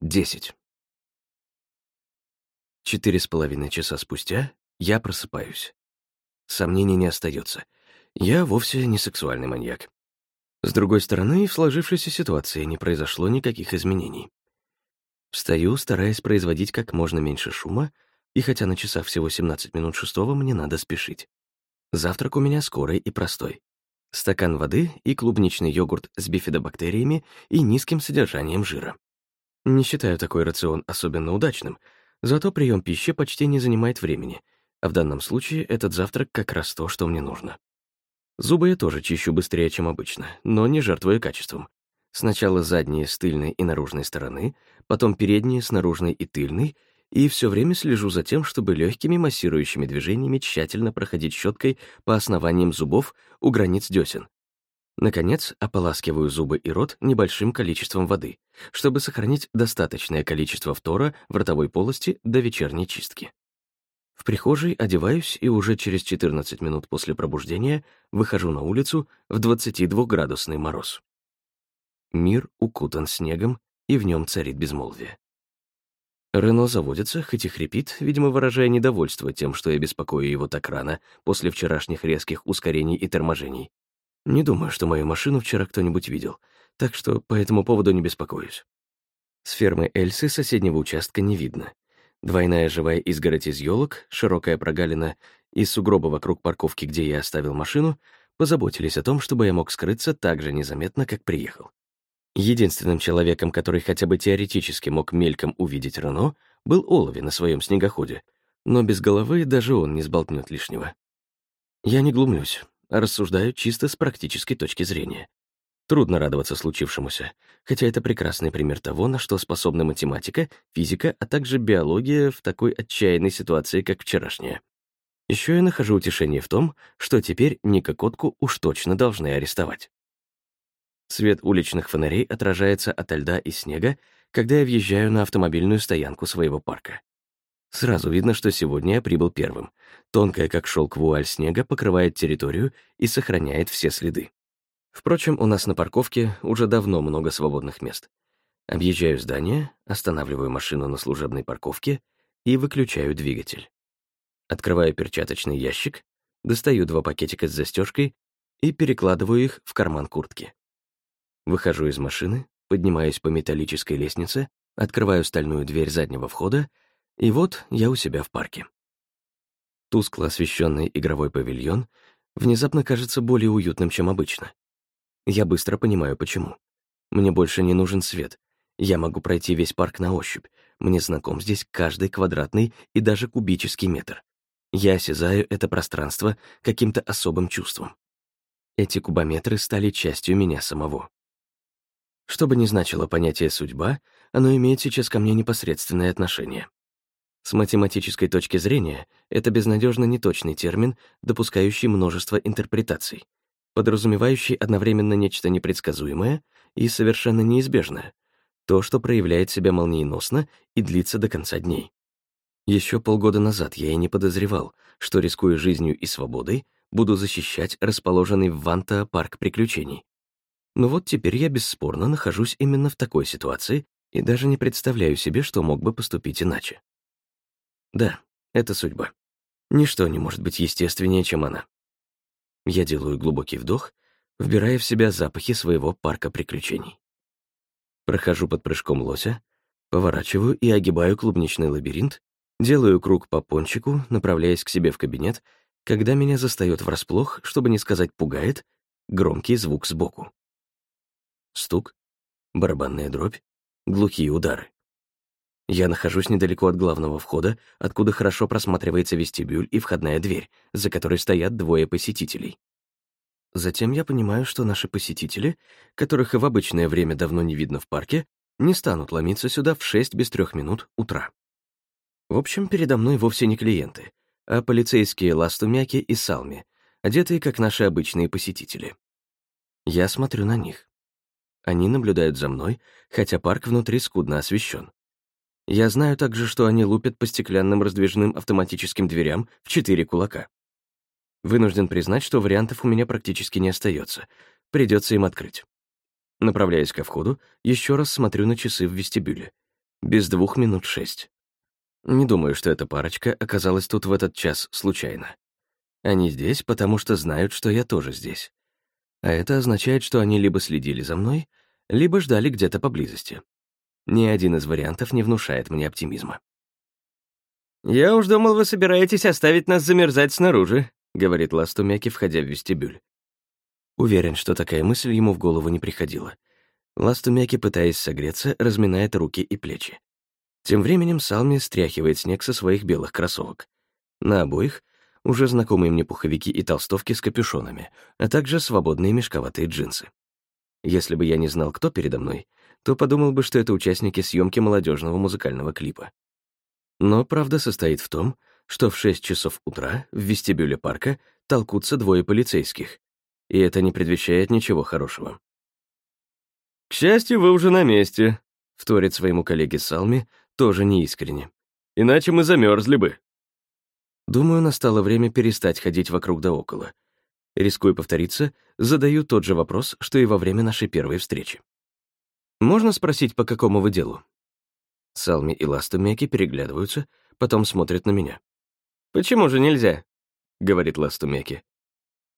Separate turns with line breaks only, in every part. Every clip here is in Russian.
Десять. Четыре с половиной часа спустя я просыпаюсь. Сомнений не остается. Я вовсе не сексуальный маньяк. С другой стороны, в сложившейся ситуации не произошло никаких изменений. Встаю, стараясь производить как можно меньше шума, и хотя на часах всего 17 минут шестого, мне надо спешить. Завтрак у меня скорый и простой. Стакан воды и клубничный йогурт с бифидобактериями и низким содержанием жира. Не считаю такой рацион особенно удачным, зато прием пищи почти не занимает времени, а в данном случае этот завтрак как раз то, что мне нужно. Зубы я тоже чищу быстрее, чем обычно, но не жертвуя качеством. Сначала задние с тыльной и наружной стороны, потом передние с наружной и тыльной, и все время слежу за тем, чтобы легкими массирующими движениями тщательно проходить щеткой по основаниям зубов у границ десен, Наконец, ополаскиваю зубы и рот небольшим количеством воды, чтобы сохранить достаточное количество фтора в ротовой полости до вечерней чистки. В прихожей одеваюсь и уже через 14 минут после пробуждения выхожу на улицу в 22-градусный мороз. Мир укутан снегом, и в нем царит безмолвие. Рено заводится, хоть и хрипит, видимо, выражая недовольство тем, что я беспокою его так рано, после вчерашних резких ускорений и торможений. Не думаю, что мою машину вчера кто-нибудь видел, так что по этому поводу не беспокоюсь. С фермы Эльсы соседнего участка не видно. Двойная живая изгородь из елок, широкая прогалина и сугробы вокруг парковки, где я оставил машину, позаботились о том, чтобы я мог скрыться так же незаметно, как приехал. Единственным человеком, который хотя бы теоретически мог мельком увидеть Рено, был Олови на своем снегоходе, но без головы даже он не сболтнет лишнего. Я не глумлюсь рассуждаю чисто с практической точки зрения. Трудно радоваться случившемуся, хотя это прекрасный пример того, на что способна математика, физика, а также биология в такой отчаянной ситуации, как вчерашняя. Еще я нахожу утешение в том, что теперь Ника Котку уж точно должны арестовать. Свет уличных фонарей отражается от льда и снега, когда я въезжаю на автомобильную стоянку своего парка. Сразу видно, что сегодня я прибыл первым. Тонкая, как шелк вуаль снега, покрывает территорию и сохраняет все следы. Впрочем, у нас на парковке уже давно много свободных мест. Объезжаю здание, останавливаю машину на служебной парковке и выключаю двигатель. Открываю перчаточный ящик, достаю два пакетика с застежкой и перекладываю их в карман куртки. Выхожу из машины, поднимаюсь по металлической лестнице, открываю стальную дверь заднего входа и вот я у себя в парке. Тускло освещенный игровой павильон внезапно кажется более уютным, чем обычно. Я быстро понимаю, почему. Мне больше не нужен свет. Я могу пройти весь парк на ощупь. Мне знаком здесь каждый квадратный и даже кубический метр. Я осязаю это пространство каким-то особым чувством. Эти кубометры стали частью меня самого. Что бы ни значило понятие «судьба», оно имеет сейчас ко мне непосредственное отношение. С математической точки зрения это безнадежно неточный термин, допускающий множество интерпретаций, подразумевающий одновременно нечто непредсказуемое и совершенно неизбежное, то, что проявляет себя молниеносно и длится до конца дней. Еще полгода назад я и не подозревал, что, рискуя жизнью и свободой, буду защищать расположенный в Ванта парк приключений. Но вот теперь я бесспорно нахожусь именно в такой ситуации и даже не представляю себе, что мог бы поступить иначе. Да, это судьба. Ничто не может быть естественнее, чем она. Я делаю глубокий вдох, вбирая в себя запахи своего парка приключений. Прохожу под прыжком лося, поворачиваю и огибаю клубничный лабиринт, делаю круг по пончику, направляясь к себе в кабинет, когда меня застаёт врасплох, чтобы не сказать пугает, громкий звук сбоку. Стук, барабанная дробь, глухие удары. Я нахожусь недалеко от главного входа, откуда хорошо просматривается вестибюль и входная дверь, за которой стоят двое посетителей. Затем я понимаю, что наши посетители, которых и в обычное время давно не видно в парке, не станут ломиться сюда в 6 без трех минут утра. В общем, передо мной вовсе не клиенты, а полицейские ластумяки и салми, одетые как наши обычные посетители. Я смотрю на них. Они наблюдают за мной, хотя парк внутри скудно освещен. Я знаю также, что они лупят по стеклянным раздвижным автоматическим дверям в четыре кулака. Вынужден признать, что вариантов у меня практически не остается. Придется им открыть. Направляясь ко входу, еще раз смотрю на часы в вестибюле. Без двух минут шесть. Не думаю, что эта парочка оказалась тут в этот час случайно. Они здесь, потому что знают, что я тоже здесь. А это означает, что они либо следили за мной, либо ждали где-то поблизости. Ни один из вариантов не внушает мне оптимизма.
«Я уж думал, вы собираетесь оставить нас замерзать снаружи», — говорит Ластумяки, входя в вестибюль.
Уверен, что такая мысль ему в голову не приходила. Ластумяки, пытаясь согреться, разминает руки и плечи. Тем временем Салми стряхивает снег со своих белых кроссовок. На обоих уже знакомые мне пуховики и толстовки с капюшонами, а также свободные мешковатые джинсы. Если бы я не знал, кто передо мной, то подумал бы, что это участники съемки молодежного музыкального клипа. Но правда состоит в том, что в 6 часов утра в вестибюле парка толкутся двое полицейских, и это не предвещает ничего хорошего.
«К счастью, вы уже на месте», —
вторит своему коллеге Салми, тоже неискренне.
«Иначе мы замерзли бы».
Думаю, настало время перестать ходить вокруг да около. Рискуя повториться, задаю тот же вопрос, что и во время нашей первой встречи. «Можно спросить, по какому вы делу?» Салми и Ластумеки переглядываются, потом смотрят на меня.
«Почему же нельзя?» — говорит Ластумеки.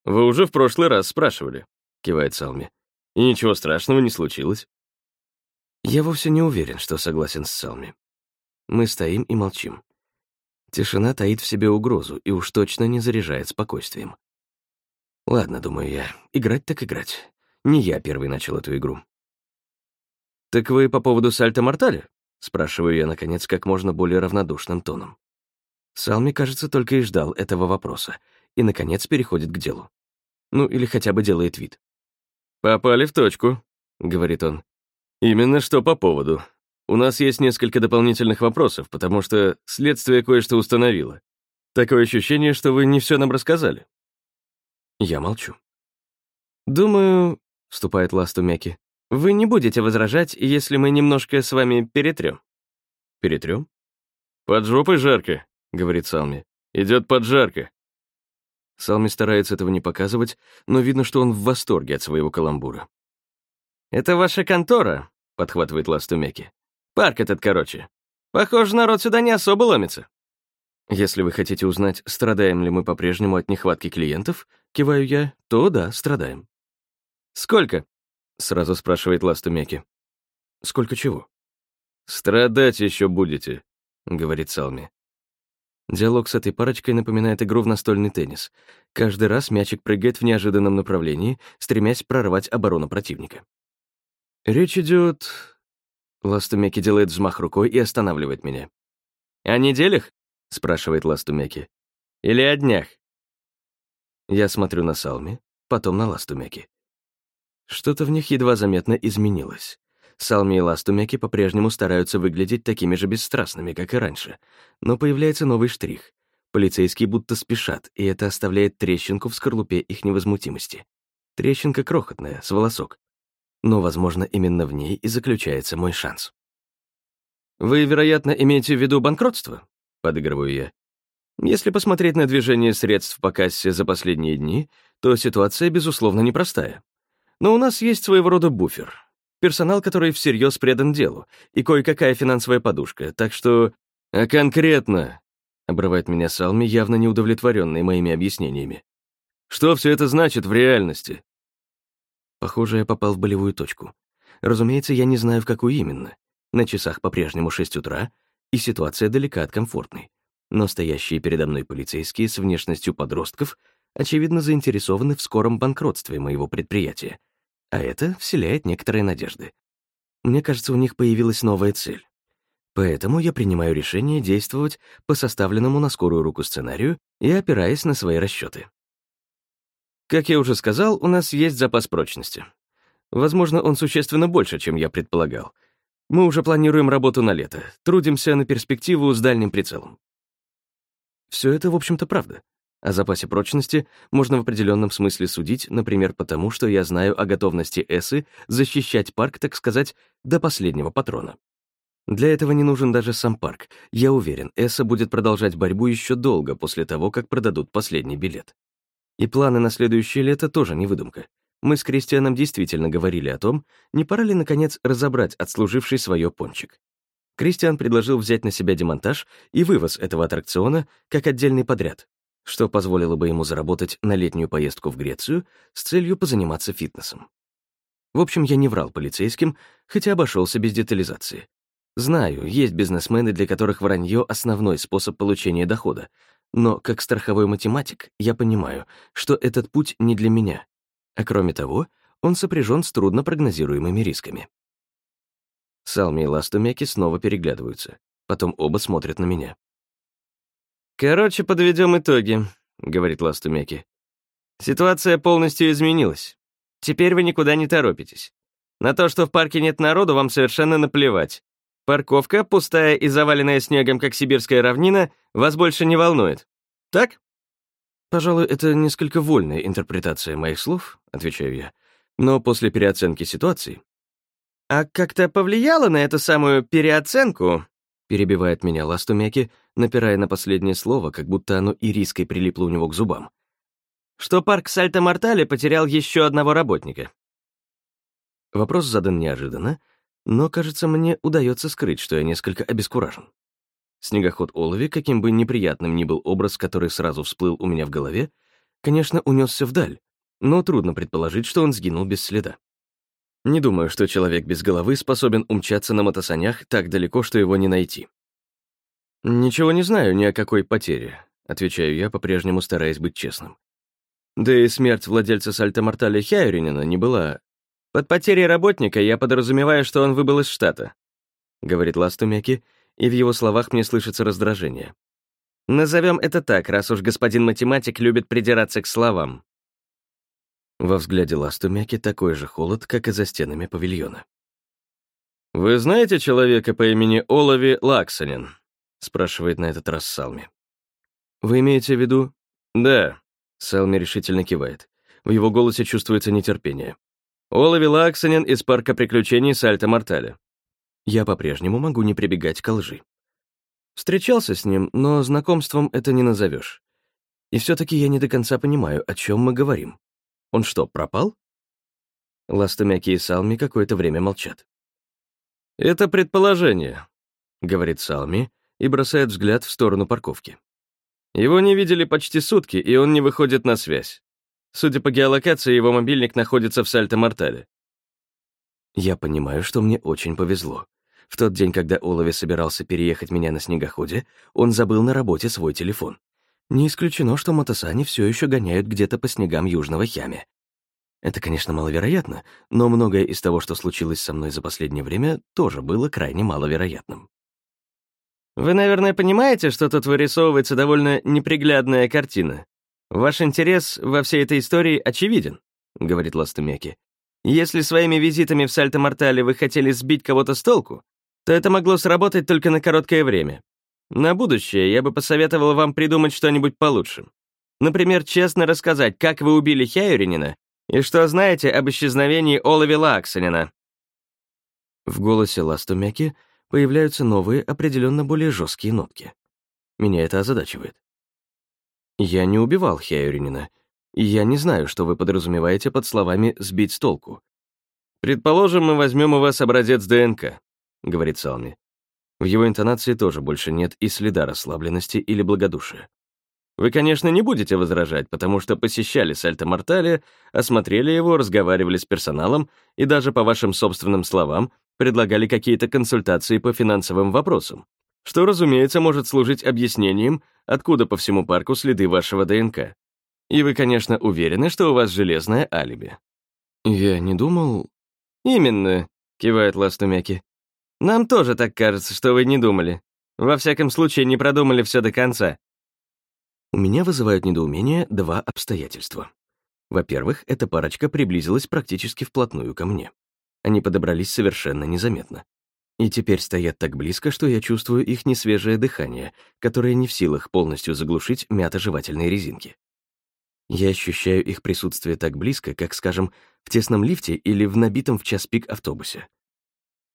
«Вы уже в прошлый раз спрашивали», — кивает Салми. «И ничего страшного не случилось».
Я вовсе не уверен, что согласен с Салми. Мы стоим и молчим. Тишина таит в себе угрозу и уж точно не заряжает спокойствием. Ладно, думаю я, играть так играть. Не я первый начал эту игру.
«Так вы по поводу сальто-морталя?» — спрашиваю я, наконец, как можно более равнодушным тоном.
Салми, кажется, только и ждал этого вопроса, и, наконец, переходит к делу. Ну, или хотя бы делает вид.
«Попали в точку», — говорит он. «Именно что по поводу. У нас есть несколько дополнительных вопросов, потому что следствие кое-что установило. Такое ощущение, что вы не все нам рассказали».
Я молчу.
«Думаю», — вступает Ластумяки, «вы не будете возражать, если мы немножко с вами перетрем».
«Перетрем?»
«Под жопой жарко», — говорит Салми. «Идет поджарка».
Салми старается этого не показывать, но видно, что он в восторге от своего каламбура.
«Это ваша контора», — подхватывает Ластумеки. «Парк этот, короче. Похоже, народ сюда не особо ломится».
«Если вы хотите узнать, страдаем ли мы по-прежнему от нехватки клиентов, — киваю я, — то да, страдаем».
«Сколько?»
— сразу спрашивает Ластумеки. «Сколько чего?»
«Страдать еще будете», — говорит Салми.
Диалог с этой парочкой напоминает игру в настольный теннис. Каждый раз мячик прыгает в неожиданном направлении, стремясь прорвать оборону противника. Речь идет. Ластумеки делает взмах рукой и останавливает меня.
«О неделях?» — спрашивает Ластумеки. «Или о днях?»
Я смотрю на Салми, потом на Ластумеки. Что-то в них едва заметно изменилось. Салми и Ластумеки по-прежнему стараются выглядеть такими же бесстрастными, как и раньше. Но появляется новый штрих. Полицейские будто спешат, и это оставляет трещинку в скорлупе их невозмутимости. Трещинка крохотная, с волосок. Но, возможно, именно в ней и заключается мой шанс.
«Вы, вероятно, имеете в виду банкротство?» — подыгрываю я. Если посмотреть на движение средств по кассе за последние дни, то ситуация, безусловно, непростая. Но у нас есть своего рода буфер, персонал, который всерьез предан делу, и кое-какая финансовая подушка, так что... А конкретно, — обрывает меня Салми, явно неудовлетворенный моими объяснениями. Что все это значит в реальности?
Похоже, я попал в болевую точку. Разумеется, я не знаю, в какую именно. На часах по-прежнему 6 утра, и ситуация далека от комфортной. Но стоящие передо мной полицейские с внешностью подростков очевидно заинтересованы в скором банкротстве моего предприятия — а это вселяет некоторые надежды. Мне кажется, у них появилась новая цель. Поэтому я принимаю решение действовать по составленному на скорую руку сценарию и опираясь на свои расчеты.
Как я уже сказал, у нас есть запас прочности. Возможно, он существенно больше, чем я предполагал. Мы уже планируем работу на лето, трудимся на перспективу с дальним прицелом.
Все это, в общем-то, правда. О запасе прочности можно в определенном смысле судить, например, потому, что я знаю о готовности Эсы защищать парк, так сказать, до последнего патрона. Для этого не нужен даже сам парк. Я уверен, Эса будет продолжать борьбу еще долго после того, как продадут последний билет. И планы на следующее лето тоже не выдумка. Мы с Кристианом действительно говорили о том, не пора ли, наконец, разобрать отслуживший свое пончик.
Кристиан предложил взять на себя демонтаж и вывоз этого аттракциона как отдельный подряд, что позволило бы ему заработать на летнюю поездку в Грецию с целью позаниматься фитнесом. В общем, я не врал полицейским, хотя обошелся без детализации. Знаю, есть бизнесмены, для которых вранье — основной способ получения дохода, но как страховой математик я понимаю, что этот путь не для меня. А кроме того, он сопряжен с труднопрогнозируемыми рисками. Салми и Ластумяки снова переглядываются. Потом оба смотрят на меня. «Короче, подведем итоги», — говорит Ластумяки. «Ситуация полностью изменилась. Теперь вы никуда не торопитесь. На то, что в парке нет народу, вам совершенно наплевать. Парковка, пустая и заваленная снегом, как сибирская равнина, вас больше не волнует. Так? Пожалуй, это несколько вольная интерпретация моих слов, отвечаю я. Но после переоценки ситуации... А как-то повлияло на эту самую переоценку, перебивает меня Ластумяки, напирая на последнее слово, как будто оно ириской прилипло у него к зубам. Что парк Сальто-Мортале потерял еще одного работника. Вопрос задан неожиданно, но, кажется, мне удается скрыть, что я несколько обескуражен. Снегоход Олови, каким бы неприятным ни был образ, который сразу всплыл у меня в голове, конечно, унесся вдаль, но трудно предположить, что он сгинул без следа. Не думаю, что человек без головы способен умчаться на мотосанях так далеко, что его не найти. «Ничего не знаю ни о какой потере», — отвечаю я, по-прежнему стараясь быть честным. Да и смерть владельца Сальто-Мортале Хяюринина не была под потерей работника я подразумеваю, что он выбыл из штата», — говорит Ластумяки, и в его словах мне слышится раздражение. «Назовем это так, раз уж господин математик любит придираться к словам». Во взгляде Ластумяки такой же холод, как и за стенами павильона. «Вы знаете человека по имени Олови Лаксонин?» — спрашивает на этот раз Салми. «Вы имеете в виду?» «Да», — Салми решительно кивает. В его голосе чувствуется нетерпение. Олови Лаксонин из парка приключений Сальто-Мортале. Я по-прежнему могу не прибегать к лжи. Встречался с ним, но знакомством это не назовешь. И все-таки я не до конца понимаю, о чем мы говорим. Он что, пропал? Ластомяки и Салми какое-то время молчат. «Это предположение», — говорит Салми и бросает взгляд в сторону парковки. «Его не видели почти сутки, и он не выходит на связь. Судя по геолокации, его мобильник находится в Сальто-Мортале. Я понимаю, что мне очень повезло. В тот день, когда Олови собирался переехать меня на снегоходе, он забыл на работе свой телефон. Не исключено, что мотосани все еще гоняют где-то по снегам Южного Хями. Это, конечно, маловероятно, но многое из того, что случилось со мной за последнее время, тоже было крайне маловероятным. Вы, наверное, понимаете, что тут вырисовывается довольно неприглядная картина. «Ваш интерес во всей этой истории очевиден», — говорит Ластумяки. «Если своими визитами в Сальто-Мортале вы хотели сбить кого-то с толку, то это могло сработать только на короткое время. На будущее я бы посоветовал вам придумать что-нибудь получше. Например, честно рассказать, как вы убили Хяюринина и что знаете об исчезновении Олови Лаксонина». В голосе Ластумяки появляются новые, определенно более жесткие нотки. Меня это озадачивает. Я не убивал Хяюринина, и я не знаю, что вы подразумеваете под словами «сбить с толку». «Предположим, мы возьмем у вас образец ДНК», — говорит Салми. В его интонации тоже больше нет и следа расслабленности или благодушия. Вы, конечно, не будете возражать, потому что посещали Сальто-Мортале, осмотрели его, разговаривали с персоналом и даже, по вашим собственным словам, предлагали какие-то консультации по финансовым вопросам что, разумеется, может служить объяснением, откуда по всему парку следы вашего ДНК. И вы, конечно, уверены, что у вас железное алиби. Я не думал... Именно, кивает Ластумяки. Нам тоже так кажется, что вы не думали. Во всяком случае, не продумали все до конца. У меня вызывают недоумение два обстоятельства. Во-первых, эта парочка приблизилась практически вплотную ко мне. Они подобрались совершенно незаметно и теперь стоят так близко, что я чувствую их несвежее дыхание, которое не в силах полностью заглушить мято-жевательные резинки. Я ощущаю их присутствие так близко, как, скажем, в тесном лифте или в набитом в час пик автобусе.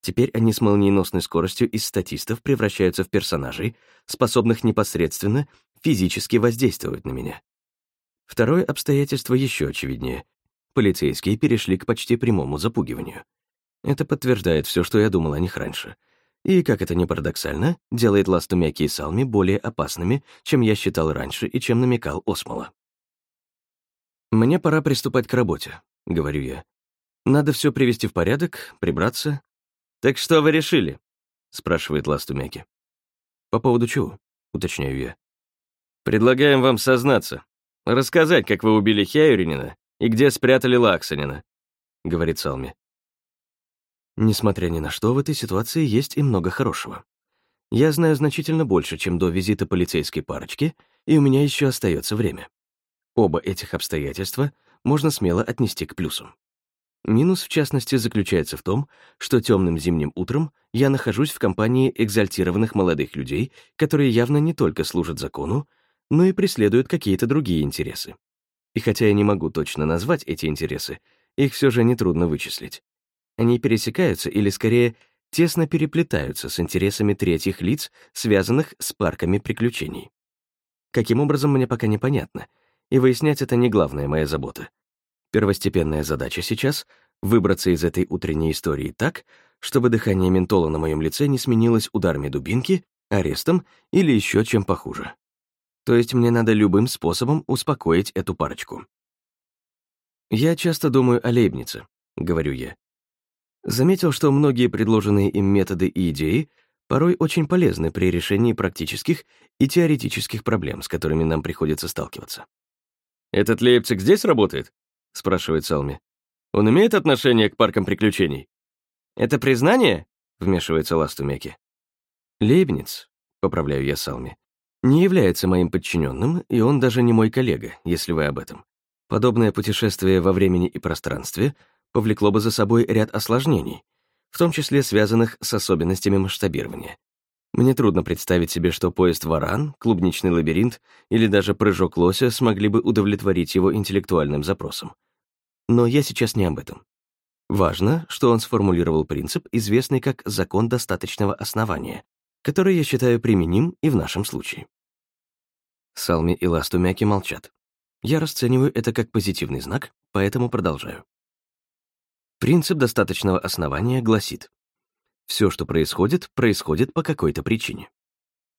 Теперь они с молниеносной скоростью из статистов превращаются в персонажей, способных непосредственно физически воздействовать на меня. Второе обстоятельство еще очевиднее. Полицейские перешли к почти прямому запугиванию. Это подтверждает все, что я думал о них раньше.
И, как это ни парадоксально, делает Ластумяки и Салми более опасными, чем я считал раньше и чем намекал Осмола. «Мне пора приступать к работе», — говорю я. «Надо все привести в порядок, прибраться».
«Так что вы решили?»
— спрашивает Ластумяки. «По поводу чего?» — уточняю я.
«Предлагаем вам сознаться. Рассказать, как вы убили Хяюринина и где спрятали Лаксанина», — говорит Салми.
Несмотря ни на что, в этой ситуации есть и много хорошего. Я знаю значительно больше, чем до визита полицейской парочки, и у меня еще остается время. Оба этих обстоятельства можно смело отнести к плюсам. Минус, в частности, заключается в том, что темным зимним утром я нахожусь в компании экзальтированных молодых людей, которые явно не только служат закону, но и преследуют какие-то другие интересы. И хотя я не могу точно назвать эти интересы, их все же нетрудно вычислить. Они пересекаются или, скорее, тесно переплетаются с интересами третьих лиц, связанных с парками приключений. Каким образом, мне пока непонятно, и выяснять это не главная моя забота. Первостепенная задача сейчас — выбраться из этой утренней истории так, чтобы дыхание ментола на моем лице не сменилось ударами дубинки, арестом или еще чем похуже. То есть мне надо любым способом успокоить эту парочку. «Я часто думаю о Лейбнице», — говорю я. Заметил, что многие предложенные им методы и идеи порой очень полезны при решении практических и теоретических проблем, с которыми нам приходится сталкиваться.
«Этот Лейпциг здесь работает?» — спрашивает Салми. «Он имеет отношение к паркам приключений?» «Это признание?» — вмешивается Ластумеки.
«Лейбниц», — поправляю я Салми, не является моим подчиненным, и он даже не мой коллега, если вы об этом. Подобное путешествие во времени и пространстве повлекло бы за собой ряд осложнений, в том числе связанных с особенностями масштабирования. Мне трудно представить себе, что поезд «Варан», клубничный лабиринт или даже прыжок лося смогли бы удовлетворить его интеллектуальным запросам. Но я сейчас не об этом. Важно, что он сформулировал принцип, известный как «закон достаточного основания», который я считаю применим и в нашем случае. Салми и Ластумяки молчат. Я расцениваю это как позитивный знак, поэтому продолжаю. Принцип достаточного основания гласит, все, что происходит, происходит по какой-то причине.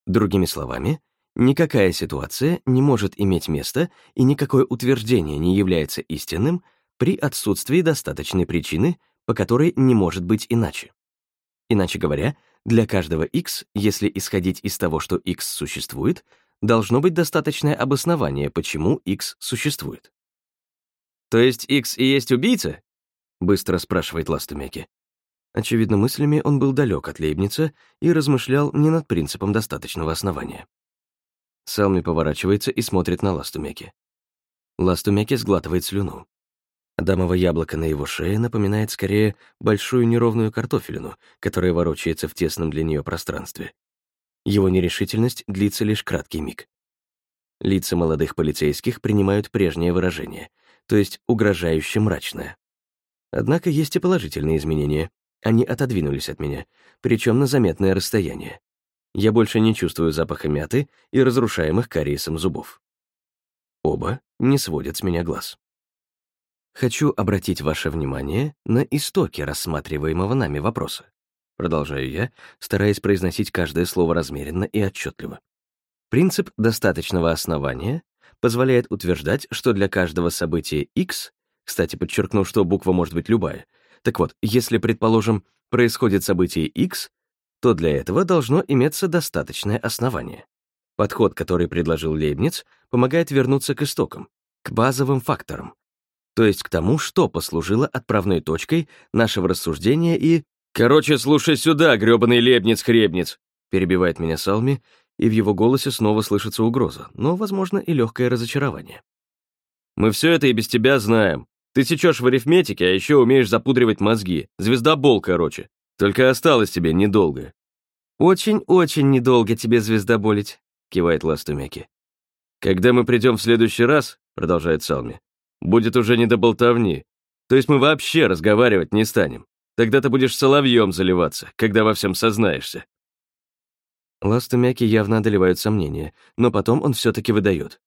Другими словами, никакая ситуация не может иметь место и никакое утверждение не является истинным при отсутствии достаточной причины, по которой не может быть иначе. Иначе говоря, для каждого x, если исходить из того, что x существует, должно быть достаточное обоснование, почему x существует.
То есть x и есть убийца?
— быстро спрашивает Ластумяки. Очевидно, мыслями он был далек от Лейбница и размышлял не над принципом достаточного основания. Салми поворачивается и смотрит на Ластумяки. Ластумяки сглатывает слюну. Адамово яблоко на его шее напоминает скорее большую неровную картофелину, которая ворочается в тесном для нее пространстве. Его нерешительность длится лишь краткий миг. Лица молодых полицейских принимают прежнее выражение, то есть угрожающе мрачное. Однако есть и положительные изменения. Они отодвинулись от меня, причем на заметное расстояние. Я больше не чувствую запаха мяты и разрушаемых кариесом зубов. Оба не сводят с меня глаз. Хочу обратить ваше внимание на истоки рассматриваемого нами вопроса. Продолжаю я, стараясь произносить каждое слово размеренно и отчетливо. Принцип достаточного основания позволяет утверждать, что для каждого события X кстати, подчеркну, что буква может быть любая. Так вот, если, предположим, происходит событие X, то для этого должно иметься достаточное основание. Подход, который предложил Лейбниц, помогает вернуться к истокам, к базовым факторам, то есть к тому, что послужило отправной точкой нашего рассуждения и...
«Короче, слушай сюда, грёбаный Лейбниц-хребниц!» перебивает меня Салми, и в его голосе снова слышится угроза, но, возможно, и легкое разочарование. «Мы все это и без тебя знаем. Ты сечешь в арифметике, а еще умеешь запудривать мозги. Звездобол, короче. Только осталось тебе недолго».
«Очень-очень недолго тебе звездоболить», — кивает Ластумяки.
«Когда мы придем в следующий раз», — продолжает Салми, «будет уже не до болтовни. То есть мы вообще разговаривать не станем. Тогда ты будешь соловьем заливаться, когда во всем сознаешься».
Ластумяки явно одолевают сомнения, но потом он все-таки выдает.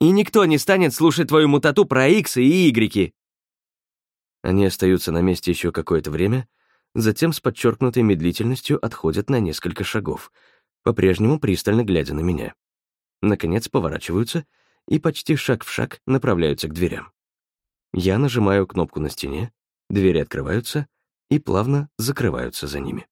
И никто не станет слушать твою мутату про иксы и игреки.
Они остаются на месте еще какое-то время,
затем с подчеркнутой медлительностью отходят на несколько шагов, по-прежнему пристально глядя на меня. Наконец поворачиваются и почти шаг в шаг направляются к дверям. Я нажимаю кнопку на стене, двери открываются и плавно закрываются за ними.